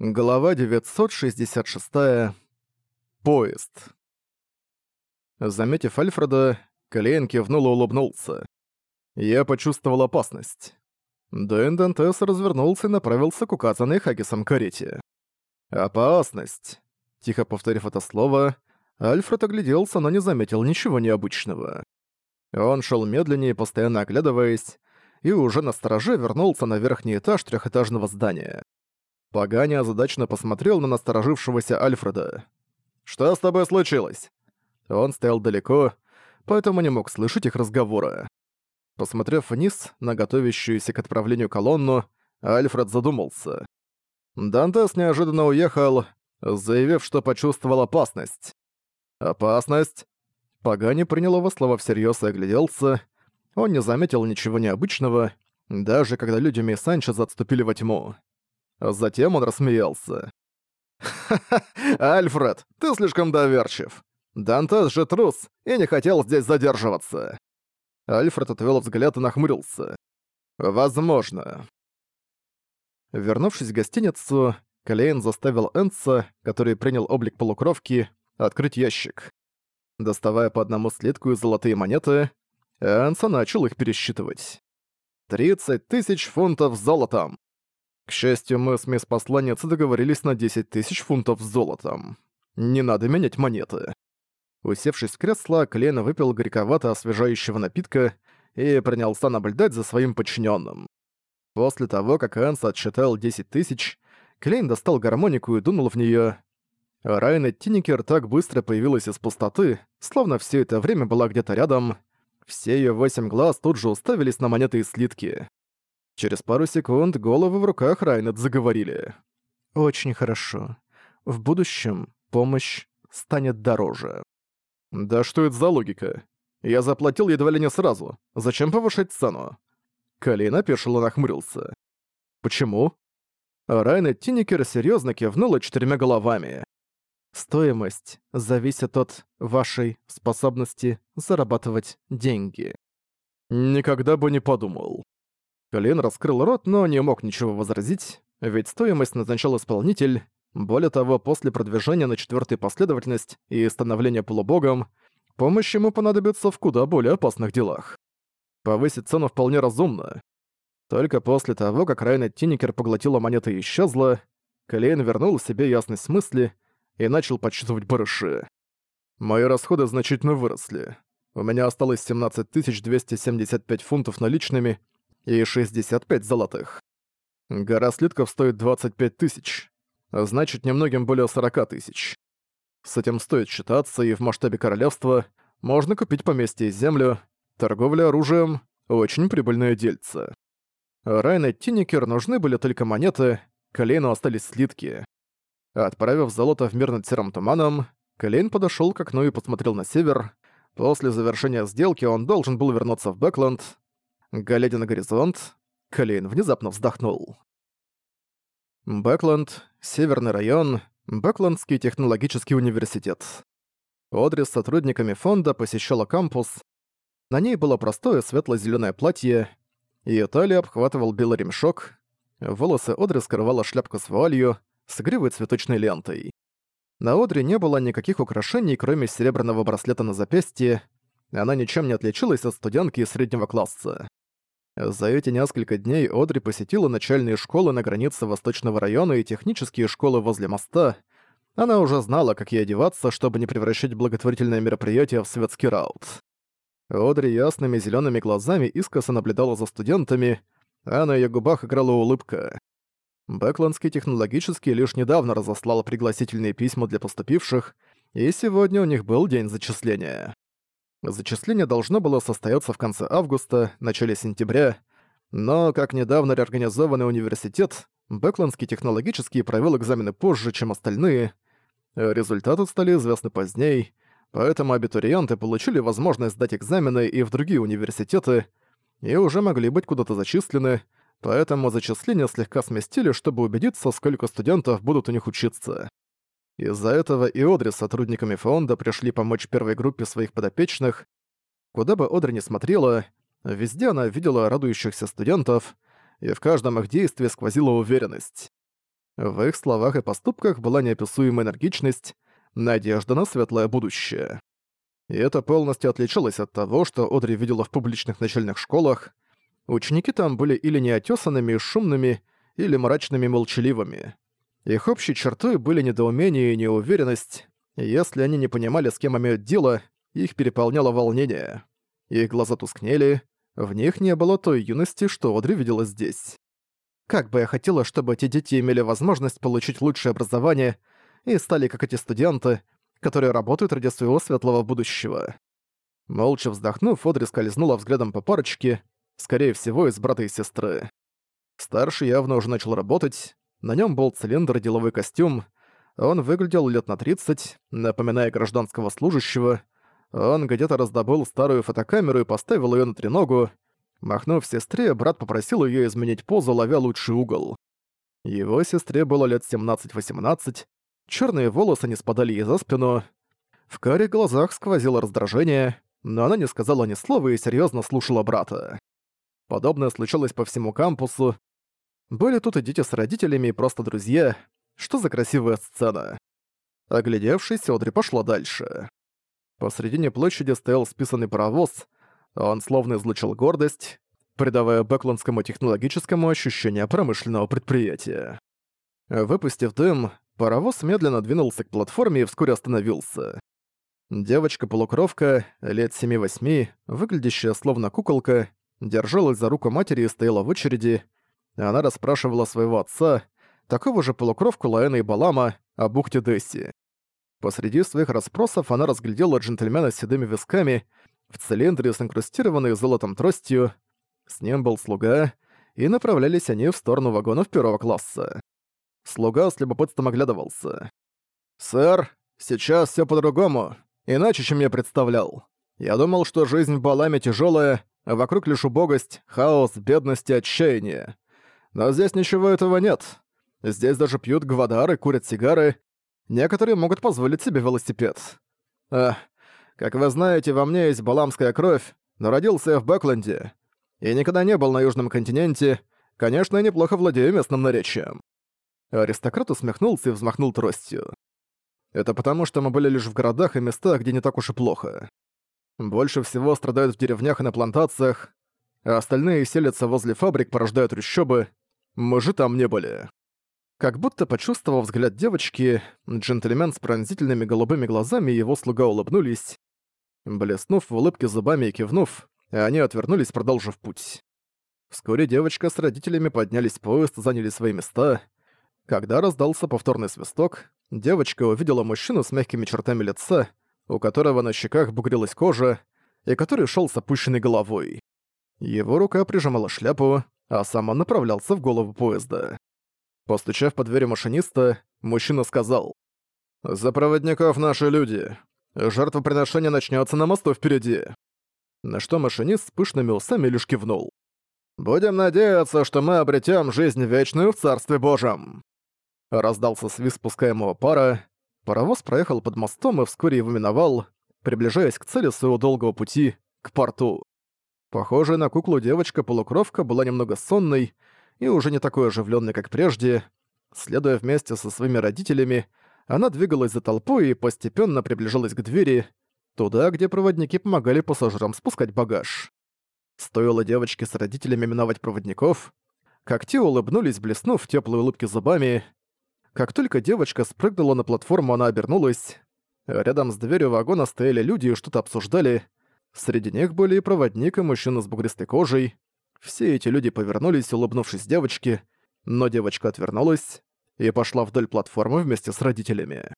Глава 966. Поезд. Заметив Альфреда, Клейн кивнул и улыбнулся. Я почувствовал опасность. Дэндентес развернулся и направился к указанной Хагисом карете. «Опасность!» Тихо повторив это слово, Альфред огляделся, но не заметил ничего необычного. Он шел медленнее, постоянно оглядываясь, и уже на стороже вернулся на верхний этаж трехэтажного здания. Пагани озадачно посмотрел на насторожившегося Альфреда. «Что с тобой случилось?» Он стоял далеко, поэтому не мог слышать их разговора. Посмотрев вниз, на готовящуюся к отправлению колонну, Альфред задумался. Дантес неожиданно уехал, заявив, что почувствовал опасность. «Опасность?» Пагани принял его слова всерьёз и огляделся. Он не заметил ничего необычного, даже когда люди Мей отступили во тьму. А затем он рассмеялся. Альфред, ты слишком доверчив. Дантес же трус и не хотел здесь задерживаться». Альфред отвел взгляд и нахмурился. «Возможно». Вернувшись в гостиницу, Клейн заставил Энца, который принял облик полукровки, открыть ящик. Доставая по одному слитку и золотые монеты, Энца начал их пересчитывать. 30 тысяч фунтов золотом! К счастью, мы с мисс Посланец договорились на 10 тысяч фунтов с золотом. Не надо менять монеты. Усевшись в кресло, Клен выпил горьковато освежающего напитка и принялся наблюдать за своим подчиненным. После того, как Энс отсчитал 10 тысяч, Клейн достал гармонику и дунул в нее. Райна Тинникер так быстро появилась из пустоты, словно все это время была где-то рядом. Все ее восемь глаз тут же уставились на монеты и слитки. Через пару секунд головы в руках Райнет заговорили. «Очень хорошо. В будущем помощь станет дороже». «Да что это за логика? Я заплатил едва ли не сразу. Зачем повышать цену?» Калина опешил нахмурился. «Почему?» а Райнет Тинникер серьезно кивнула четырьмя головами. «Стоимость зависит от вашей способности зарабатывать деньги». «Никогда бы не подумал». Колин раскрыл рот, но не мог ничего возразить, ведь стоимость назначал исполнитель. Более того, после продвижения на четвертую последовательность и становления полубогом, помощь ему понадобится в куда более опасных делах. Повысить цену вполне разумно. Только после того, как Райна Тинникер поглотила монеты и исчезла, Клейн вернул себе ясность мысли и начал подсчитывать барыши. «Мои расходы значительно выросли. У меня осталось 17 275 фунтов наличными и 65 золотых. Гора слитков стоит 25 тысяч, а значит немногим более 40 тысяч. С этим стоит считаться, и в масштабе королевства можно купить поместье и землю, торговля оружием – очень прибыльное дельце. Райан Тинникер нужны были только монеты, Калейну остались слитки. Отправив золото в мир над серым туманом, Калейн подошёл к окну и посмотрел на север. После завершения сделки он должен был вернуться в Бэкленд, Глядя на горизонт, Клейн внезапно вздохнул. Бэкленд, Северный район, Бэклендский технологический университет. Одри с сотрудниками фонда посещала кампус. На ней было простое светло-зелёное платье, и талия обхватывал белый ремшок, волосы Одри скрывала шляпка с вуалью, с гривой цветочной лентой. На Одри не было никаких украшений, кроме серебряного браслета на запястье, она ничем не отличилась от студентки из среднего класса. За эти несколько дней Одри посетила начальные школы на границе Восточного района и технические школы возле моста. Она уже знала, как ей одеваться, чтобы не превращать благотворительное мероприятие в светский раут. Одри ясными зелеными глазами искоса наблюдала за студентами, а на ее губах играла улыбка. Бэкландский технологический лишь недавно разослал пригласительные письма для поступивших, и сегодня у них был день зачисления. Зачисление должно было состояться в конце августа, начале сентября, но, как недавно реорганизованный университет, Бэкландский технологический провел экзамены позже, чем остальные. Результаты стали известны поздней, поэтому абитуриенты получили возможность сдать экзамены и в другие университеты, и уже могли быть куда-то зачислены, поэтому зачисления слегка сместили, чтобы убедиться, сколько студентов будут у них учиться. Из-за этого и Одри с сотрудниками фонда пришли помочь первой группе своих подопечных. Куда бы Одри ни смотрела, везде она видела радующихся студентов, и в каждом их действии сквозила уверенность. В их словах и поступках была неописуемая энергичность, надежда на светлое будущее. И это полностью отличалось от того, что Одри видела в публичных начальных школах. Ученики там были или неотесанными и шумными, или мрачными и молчаливыми. Их общей чертой были недоумение и неуверенность. Если они не понимали, с кем имеют дело, их переполняло волнение. Их глаза тускнели, в них не было той юности, что Одри видела здесь. Как бы я хотела, чтобы эти дети имели возможность получить лучшее образование и стали как эти студенты, которые работают ради своего светлого будущего. Молча вздохнув, Одри скользнула взглядом по парочке, скорее всего, из брата и сестры. Старший явно уже начал работать, на нем был цилиндр и деловой костюм. Он выглядел лет на 30, напоминая гражданского служащего. Он где-то раздобыл старую фотокамеру и поставил ее на треногу. Махнув сестре, брат попросил ее изменить позу, ловя лучший угол. Его сестре было лет 17-18, черные волосы не спадали ей за спину. В каре глазах сквозило раздражение, но она не сказала ни слова и серьезно слушала брата. Подобное случалось по всему кампусу, были тут и дети с родителями, и просто друзья. Что за красивая сцена. Оглядевшись, Одри пошла дальше. Посредине площади стоял списанный паровоз. Он словно излучил гордость, придавая бэкландскому технологическому ощущение промышленного предприятия. Выпустив дым, паровоз медленно двинулся к платформе и вскоре остановился. Девочка-полукровка, лет 7-8, выглядящая словно куколка, держалась за руку матери и стояла в очереди, и она расспрашивала своего отца, такого же полукровку Лаэна и Балама, о бухте Десси. Посреди своих расспросов она разглядела джентльмена с седыми висками, в цилиндре с инкрустированной золотом тростью. С ним был слуга, и направлялись они в сторону вагонов первого класса. Слуга с любопытством оглядывался. «Сэр, сейчас все по-другому, иначе, чем я представлял. Я думал, что жизнь в Баламе тяжелая, а вокруг лишь убогость, хаос, бедность и отчаяние. Но здесь ничего этого нет. Здесь даже пьют гвадары, курят сигары. Некоторые могут позволить себе велосипед. Эх, как вы знаете, во мне есть баламская кровь, но родился я в Бэкленде. И никогда не был на Южном континенте. Конечно, я неплохо владею местным наречием. Аристократ усмехнулся и взмахнул тростью. Это потому, что мы были лишь в городах и местах, где не так уж и плохо. Больше всего страдают в деревнях и на плантациях, а остальные селятся возле фабрик, порождают трущобы, мы же там не были». Как будто почувствовав взгляд девочки, джентльмен с пронзительными голубыми глазами и его слуга улыбнулись. Блеснув в улыбке зубами и кивнув, они отвернулись, продолжив путь. Вскоре девочка с родителями поднялись в поезд, заняли свои места. Когда раздался повторный свисток, девочка увидела мужчину с мягкими чертами лица, у которого на щеках бугрилась кожа, и который шел с опущенной головой. Его рука прижимала шляпу, а сам он направлялся в голову поезда. Постучав по двери машиниста, мужчина сказал. «За проводников наши люди. Жертвоприношение начнется на мосту впереди». На что машинист с пышными усами лишь кивнул. «Будем надеяться, что мы обретем жизнь вечную в Царстве Божьем!» Раздался свист спускаемого пара. Паровоз проехал под мостом и вскоре его миновал, приближаясь к цели своего долгого пути, к порту. Похожая на куклу девочка-полукровка была немного сонной и уже не такой оживленной, как прежде. Следуя вместе со своими родителями, она двигалась за толпой и постепенно приближалась к двери, туда, где проводники помогали пассажирам спускать багаж. Стоило девочке с родителями миновать проводников, как те улыбнулись, блеснув теплые улыбки зубами. Как только девочка спрыгнула на платформу, она обернулась. Рядом с дверью вагона стояли люди и что-то обсуждали — Среди них были и проводник, и мужчина с бугристой кожей. Все эти люди повернулись, улыбнувшись девочке, но девочка отвернулась и пошла вдоль платформы вместе с родителями.